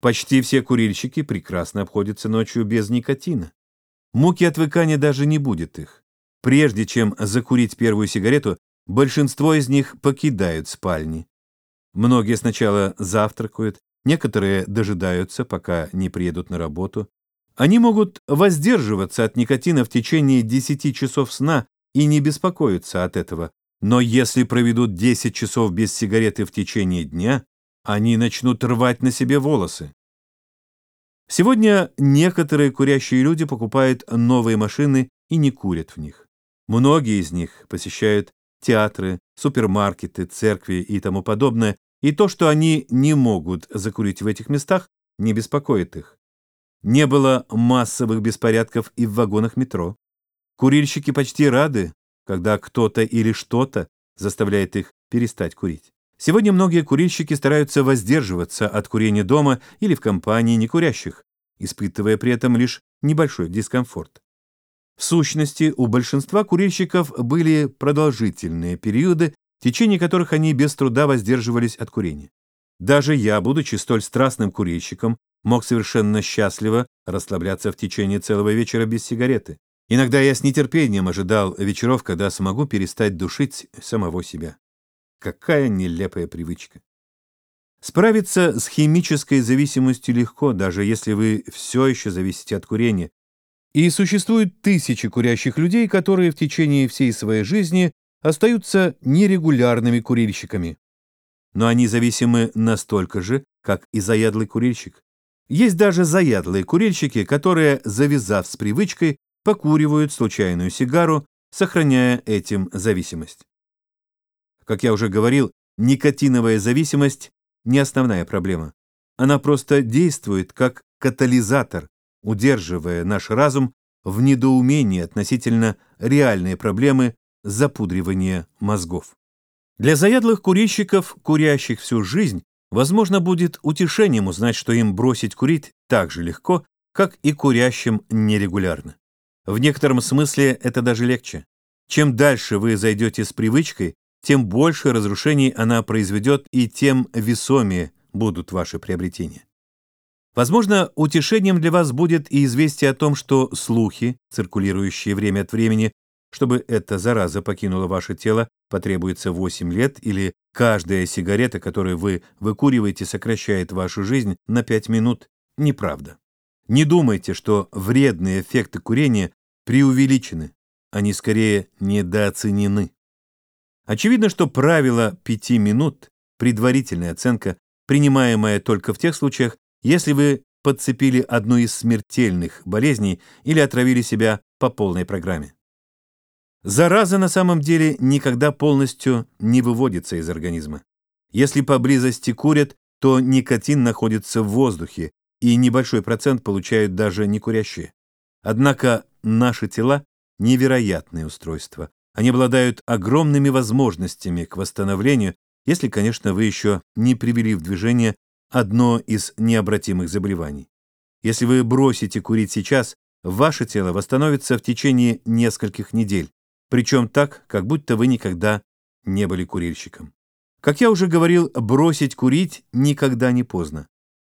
Почти все курильщики прекрасно обходятся ночью без никотина. Муки отвыкания даже не будет их. Прежде чем закурить первую сигарету, большинство из них покидают спальни. Многие сначала завтракают, некоторые дожидаются, пока не приедут на работу. Они могут воздерживаться от никотина в течение 10 часов сна и не беспокоиться от этого. Но если проведут 10 часов без сигареты в течение дня, они начнут рвать на себе волосы. Сегодня некоторые курящие люди покупают новые машины и не курят в них. Многие из них посещают театры, супермаркеты, церкви и тому подобное, и то, что они не могут закурить в этих местах, не беспокоит их. Не было массовых беспорядков и в вагонах метро. Курильщики почти рады, когда кто-то или что-то заставляет их перестать курить. Сегодня многие курильщики стараются воздерживаться от курения дома или в компании некурящих, испытывая при этом лишь небольшой дискомфорт. В сущности, у большинства курильщиков были продолжительные периоды, в течение которых они без труда воздерживались от курения. Даже я, будучи столь страстным курильщиком, мог совершенно счастливо расслабляться в течение целого вечера без сигареты. Иногда я с нетерпением ожидал вечеров, когда смогу перестать душить самого себя. Какая нелепая привычка. Справиться с химической зависимостью легко, даже если вы все еще зависите от курения. И существуют тысячи курящих людей, которые в течение всей своей жизни остаются нерегулярными курильщиками. Но они зависимы настолько же, как и заядлый курильщик. Есть даже заядлые курильщики, которые, завязав с привычкой, покуривают случайную сигару, сохраняя этим зависимость. Как я уже говорил, никотиновая зависимость не основная проблема. Она просто действует как катализатор, удерживая наш разум в недоумении относительно реальной проблемы запудривания мозгов. Для заядлых курильщиков, курящих всю жизнь, возможно, будет утешением узнать, что им бросить курить так же легко, как и курящим нерегулярно. В некотором смысле это даже легче. Чем дальше вы зайдете с привычкой, тем больше разрушений она произведет и тем весомее будут ваши приобретения. Возможно, утешением для вас будет и известие о том, что слухи, циркулирующие время от времени, чтобы эта зараза покинула ваше тело, потребуется 8 лет, или каждая сигарета, которую вы выкуриваете, сокращает вашу жизнь на 5 минут, неправда. Не думайте, что вредные эффекты курения преувеличены, они скорее недооценены. Очевидно, что правило пяти минут – предварительная оценка, принимаемая только в тех случаях, если вы подцепили одну из смертельных болезней или отравили себя по полной программе. Зараза на самом деле никогда полностью не выводится из организма. Если поблизости курят, то никотин находится в воздухе, и небольшой процент получают даже некурящие. Однако наши тела – невероятные устройства. Они обладают огромными возможностями к восстановлению, если, конечно, вы еще не привели в движение одно из необратимых заболеваний. Если вы бросите курить сейчас, ваше тело восстановится в течение нескольких недель, причем так, как будто вы никогда не были курильщиком. Как я уже говорил, бросить курить никогда не поздно.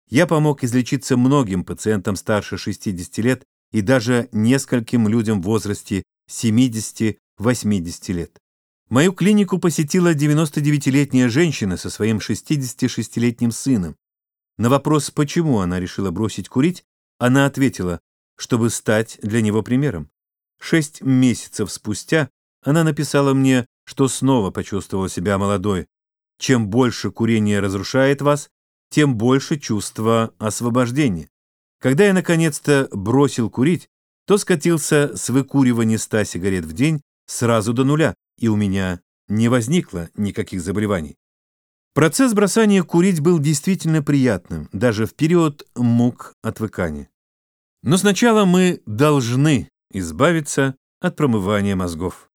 Я помог излечиться многим пациентам старше 60 лет и даже нескольким людям в возрасте 70 80 лет. Мою клинику посетила 99-летняя женщина со своим 66-летним сыном. На вопрос, почему она решила бросить курить, она ответила, чтобы стать для него примером. Шесть месяцев спустя она написала мне, что снова почувствовала себя молодой. Чем больше курение разрушает вас, тем больше чувства освобождения. Когда я наконец-то бросил курить, то скатился с выкуривания 100 сигарет в день сразу до нуля, и у меня не возникло никаких заболеваний. Процесс бросания курить был действительно приятным, даже в период мук отвыкания. Но сначала мы должны избавиться от промывания мозгов.